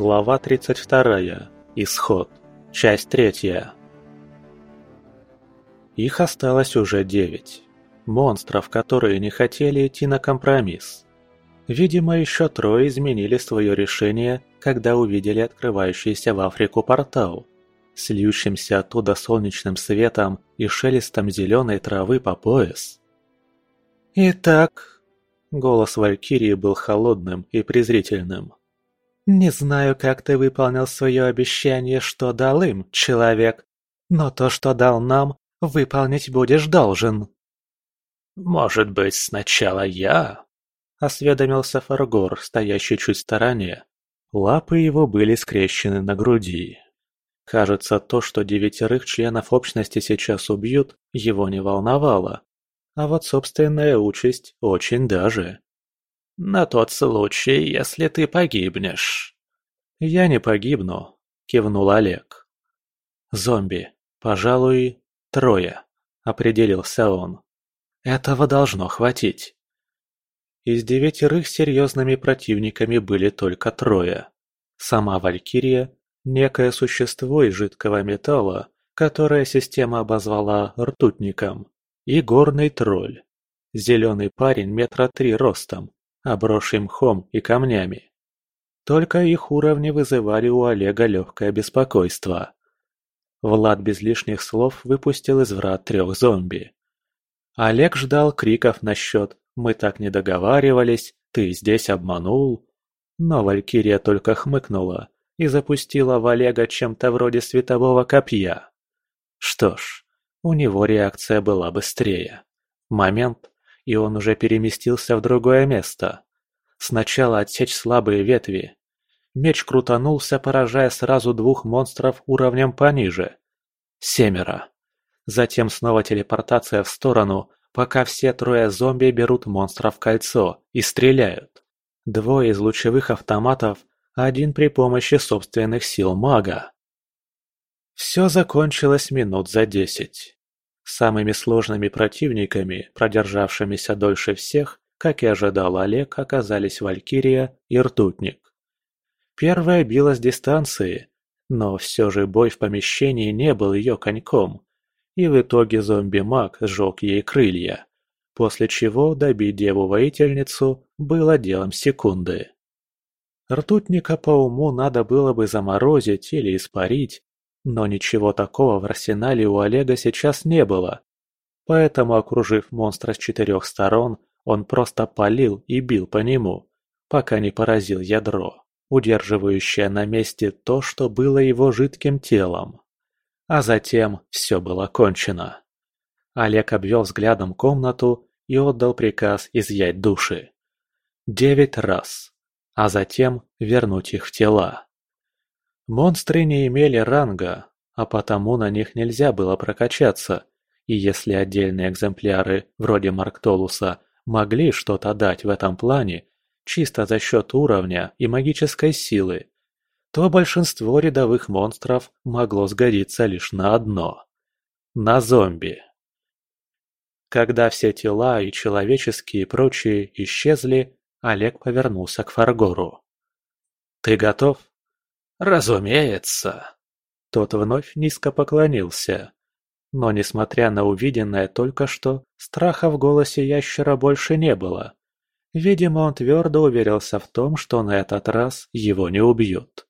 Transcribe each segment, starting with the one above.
Глава 32. Исход. Часть третья. Их осталось уже девять. Монстров, которые не хотели идти на компромисс. Видимо, еще трое изменили свое решение, когда увидели открывающийся в Африку портал. С льющимся оттуда солнечным светом и шелестом зеленой травы по пояс. «Итак...» Голос Валькирии был холодным и презрительным. Не знаю, как ты выполнил свое обещание, что дал им, человек, но то, что дал нам, выполнить будешь должен». «Может быть, сначала я?» – осведомился Фаргор, стоящий чуть в стороне. Лапы его были скрещены на груди. Кажется, то, что девятерых членов общности сейчас убьют, его не волновало. А вот собственная участь очень даже. «На тот случай, если ты погибнешь». «Я не погибну», — кивнул Олег. «Зомби. Пожалуй, трое», — определился он. «Этого должно хватить». Из девятерых серьезными противниками были только трое. Сама Валькирия, некое существо из жидкого металла, которое система обозвала ртутником, и горный тролль. Зеленый парень метра три ростом, обросший мхом и камнями. Только их уровни вызывали у Олега легкое беспокойство. Влад без лишних слов выпустил из врат трех зомби. Олег ждал криков насчет «мы так не договаривались», «ты здесь обманул». Но Валькирия только хмыкнула и запустила в Олега чем-то вроде светового копья. Что ж, у него реакция была быстрее. Момент, и он уже переместился в другое место. Сначала отсечь слабые ветви. Меч крутанулся, поражая сразу двух монстров уровнем пониже. Семеро. Затем снова телепортация в сторону, пока все трое зомби берут монстра в кольцо и стреляют. Двое из лучевых автоматов, один при помощи собственных сил мага. Все закончилось минут за десять. Самыми сложными противниками, продержавшимися дольше всех, как и ожидал Олег, оказались Валькирия и Ртутник. Первая била с дистанции, но все же бой в помещении не был ее коньком, и в итоге зомби-маг сжег ей крылья, после чего добить деву-воительницу было делом секунды. Ртутника по уму надо было бы заморозить или испарить, но ничего такого в арсенале у Олега сейчас не было. Поэтому, окружив монстра с четырех сторон, он просто палил и бил по нему, пока не поразил ядро, удерживающее на месте то, что было его жидким телом. А затем все было кончено. Олег обвел взглядом комнату и отдал приказ изъять души. Девять раз, а затем вернуть их в тела. Монстры не имели ранга, а потому на них нельзя было прокачаться, и если отдельные экземпляры, вроде Марктолуса, могли что-то дать в этом плане, чисто за счет уровня и магической силы, то большинство рядовых монстров могло сгодиться лишь на одно – на зомби. Когда все тела и человеческие и прочие исчезли, Олег повернулся к Фаргору. «Ты готов?» «Разумеется!» Тот вновь низко поклонился. Но, несмотря на увиденное только что, страха в голосе ящера больше не было. Видимо, он твердо уверился в том, что на этот раз его не убьют.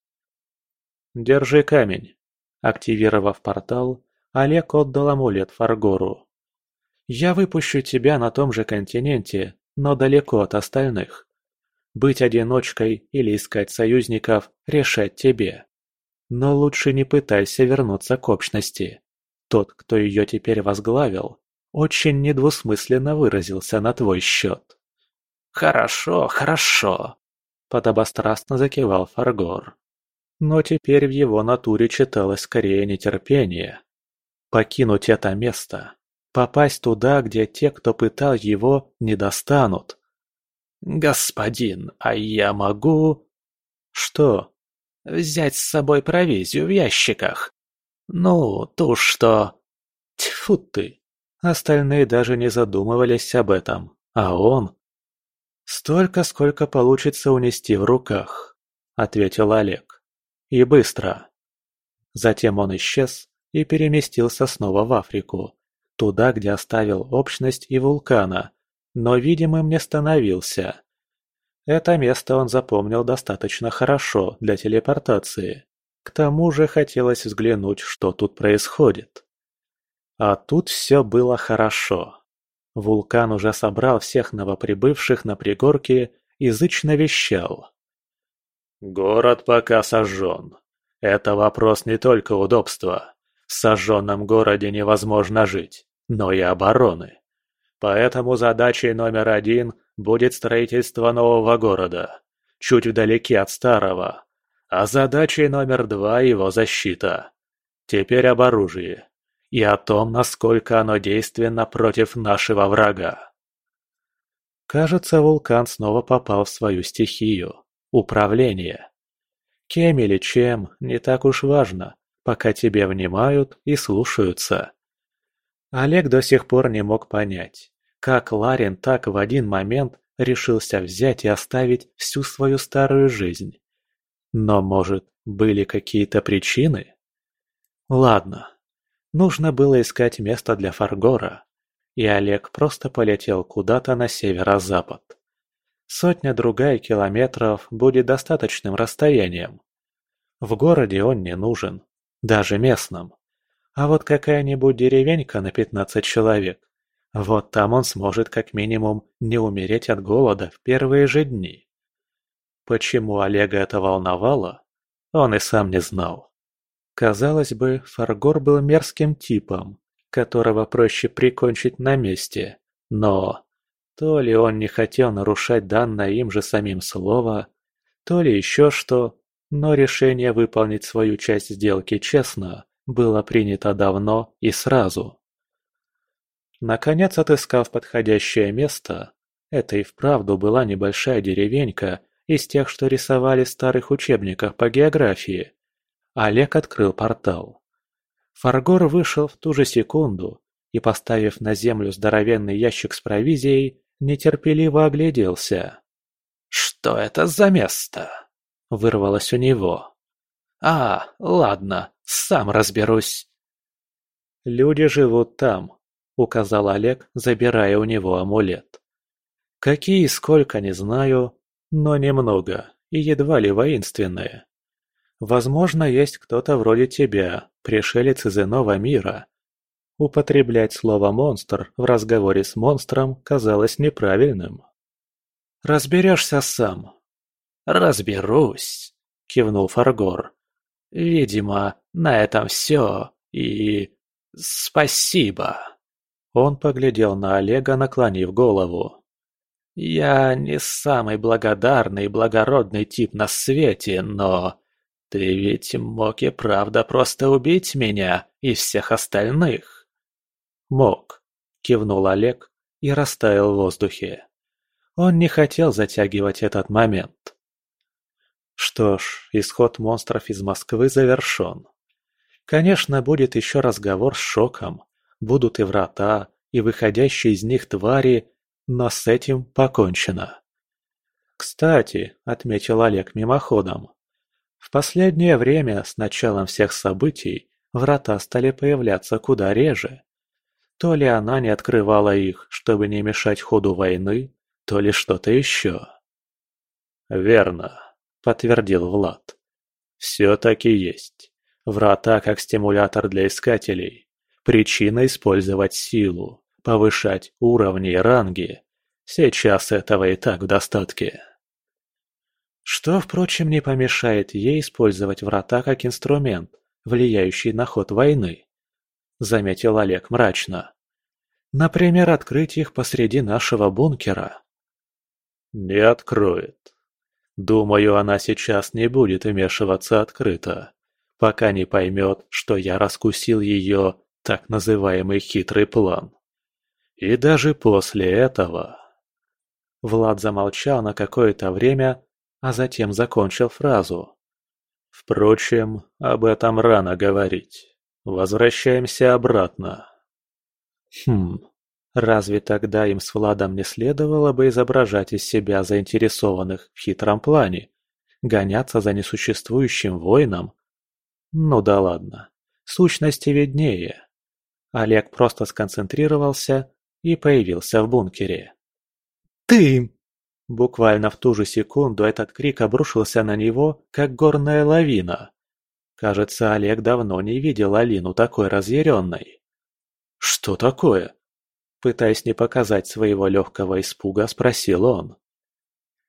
«Держи камень». Активировав портал, Олег отдал амулет Фаргору. «Я выпущу тебя на том же континенте, но далеко от остальных. Быть одиночкой или искать союзников – решать тебе. Но лучше не пытайся вернуться к общности. Тот, кто ее теперь возглавил, очень недвусмысленно выразился на твой счет. «Хорошо, хорошо», – подобострастно закивал Фаргор. Но теперь в его натуре читалось скорее нетерпение. Покинуть это место, попасть туда, где те, кто пытал его, не достанут, «Господин, а я могу...» «Что?» «Взять с собой провизию в ящиках. Ну, ту, что...» Тьфу ты! Остальные даже не задумывались об этом, а он... «Столько, сколько получится унести в руках», — ответил Олег. И быстро. Затем он исчез и переместился снова в Африку, туда, где оставил общность и вулкана, но видимым не становился. Это место он запомнил достаточно хорошо для телепортации. К тому же хотелось взглянуть, что тут происходит. А тут все было хорошо. Вулкан уже собрал всех новоприбывших на пригорке и зычно вещал. «Город пока сожжен. Это вопрос не только удобства. В сожженном городе невозможно жить, но и обороны. Поэтому задачей номер один будет строительство нового города, чуть вдалеке от старого, а задачей номер два его защита. Теперь об оружии и о том, насколько оно действенно против нашего врага. Кажется, вулкан снова попал в свою стихию – управление. Кем или чем – не так уж важно, пока тебе внимают и слушаются. Олег до сих пор не мог понять, как Ларин так в один момент решился взять и оставить всю свою старую жизнь. Но, может, были какие-то причины? Ладно, Нужно было искать место для Фаргора, и Олег просто полетел куда-то на северо-запад. Сотня-другая километров будет достаточным расстоянием. В городе он не нужен, даже местным. А вот какая-нибудь деревенька на 15 человек, вот там он сможет как минимум не умереть от голода в первые же дни. Почему Олега это волновало, он и сам не знал. Казалось бы, Фаргор был мерзким типом, которого проще прикончить на месте, но... То ли он не хотел нарушать данное им же самим слово, то ли еще что, но решение выполнить свою часть сделки честно было принято давно и сразу. Наконец, отыскав подходящее место, это и вправду была небольшая деревенька из тех, что рисовали в старых учебниках по географии. Олег открыл портал. Фаргор вышел в ту же секунду и, поставив на землю здоровенный ящик с провизией, нетерпеливо огляделся. «Что это за место?» – вырвалось у него. «А, ладно, сам разберусь». «Люди живут там», – указал Олег, забирая у него амулет. «Какие сколько, не знаю, но немного и едва ли воинственные. Возможно, есть кто-то вроде тебя, пришелец из иного мира. Употреблять слово «монстр» в разговоре с монстром казалось неправильным. «Разберешься сам». «Разберусь», — кивнул Фаргор. «Видимо, на этом все, и... спасибо». Он поглядел на Олега, наклонив голову. «Я не самый благодарный и благородный тип на свете, но ты ведь мог и правда просто убить меня и всех остальных. Мог, кивнул Олег и растаял в воздухе. Он не хотел затягивать этот момент. Что ж, исход монстров из Москвы завершен. Конечно, будет еще разговор с Шоком, будут и врата, и выходящие из них твари, но с этим покончено. «Кстати», — отметил Олег мимоходом, в последнее время, с началом всех событий, врата стали появляться куда реже. То ли она не открывала их, чтобы не мешать ходу войны, то ли что-то еще. «Верно», — подтвердил Влад. «Все-таки есть. Врата как стимулятор для искателей. Причина использовать силу, повышать уровни и ранги. Сейчас этого и так в достатке». Что, впрочем, не помешает ей использовать врата как инструмент, влияющий на ход войны, заметил Олег мрачно. Например, открыть их посреди нашего бункера. Не откроет. Думаю, она сейчас не будет вмешиваться открыто, пока не поймет, что я раскусил ее так называемый хитрый план. И даже после этого... Влад замолчал на какое-то время, а затем закончил фразу. Впрочем, об этом рано говорить. Возвращаемся обратно. Хм, разве тогда им с Владом не следовало бы изображать из себя заинтересованных в хитром плане, гоняться за несуществующим воином? Ну да ладно, сущности виднее. Олег просто сконцентрировался и появился в бункере. «Ты!» Буквально в ту же секунду этот крик обрушился на него, как горная лавина. Кажется, Олег давно не видел Алину такой разъяренной. «Что такое?» Пытаясь не показать своего легкого испуга, спросил он.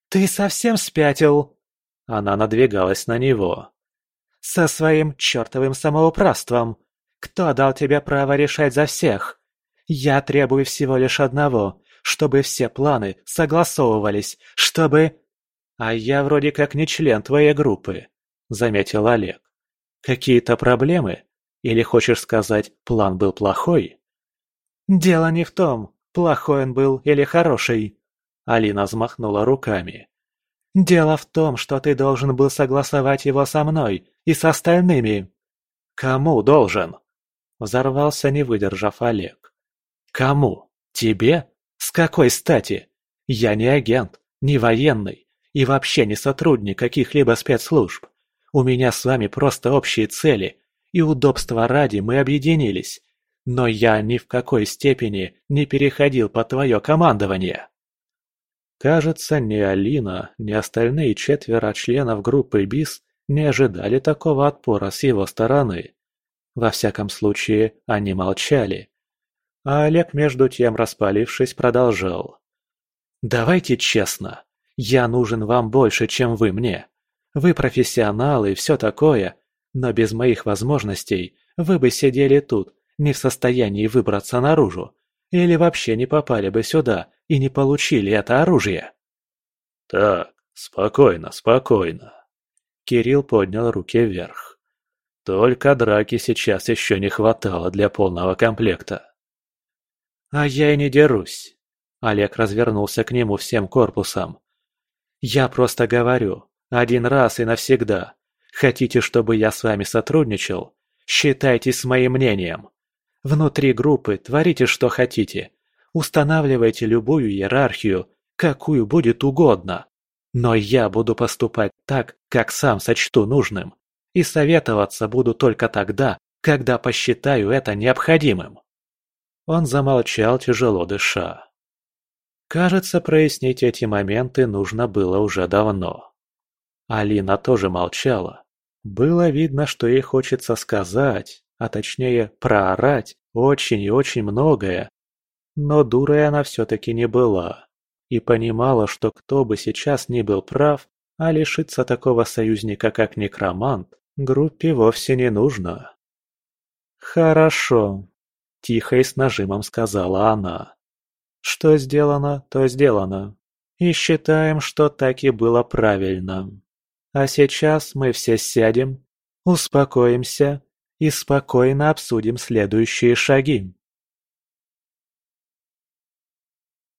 «Ты совсем спятил?» Она надвигалась на него. «Со своим чертовым самоуправством! Кто дал тебе право решать за всех? Я требую всего лишь одного, чтобы все планы согласовывались, чтобы...» «А я вроде как не член твоей группы», — заметил Олег. «Какие-то проблемы? Или хочешь сказать, план был плохой?» «Дело не в том, плохой он был или хороший», — Алина взмахнула руками. «Дело в том, что ты должен был согласовать его со мной и с остальными». «Кому должен?» Взорвался, не выдержав Олег. «Кому? Тебе? С какой стати? Я не агент, не военный и вообще не сотрудник каких-либо спецслужб. У меня с вами просто общие цели, и удобства ради мы объединились. Но я ни в какой степени не переходил под твое командование. Кажется, ни Алина, ни остальные четверо членов группы БИС не ожидали такого отпора с его стороны. Во всяком случае, они молчали. А Олег, между тем распалившись, продолжал. «Давайте честно. Я нужен вам больше, чем вы мне. Вы профессионалы и все такое, но без моих возможностей вы бы сидели тут, не в состоянии выбраться наружу, или вообще не попали бы сюда и не получили это оружие. Так, спокойно, спокойно. Кирилл поднял руки вверх. Только драки сейчас еще не хватало для полного комплекта. А я и не дерусь. Олег развернулся к нему всем корпусом. Я просто говорю, один раз и навсегда. Хотите, чтобы я с вами сотрудничал? Считайтесь с моим мнением. Внутри группы творите что хотите. Устанавливайте любую иерархию, какую будет угодно. Но я буду поступать так, как сам сочту нужным. И советоваться буду только тогда, когда посчитаю это необходимым. Он замолчал, тяжело дыша. Кажется, прояснить эти моменты нужно было уже давно. Алина тоже молчала. Было видно, что ей хочется сказать, а точнее проорать очень и очень многое. Но дурой она все-таки не была. И понимала, что кто бы сейчас ни был прав, а лишиться такого союзника, как некромант, группе вовсе не нужно. «Хорошо», – тихо и с нажимом сказала она. «Что сделано, то сделано. И считаем, что так и было правильно. А сейчас мы все сядем, успокоимся и спокойно обсудим следующие шаги.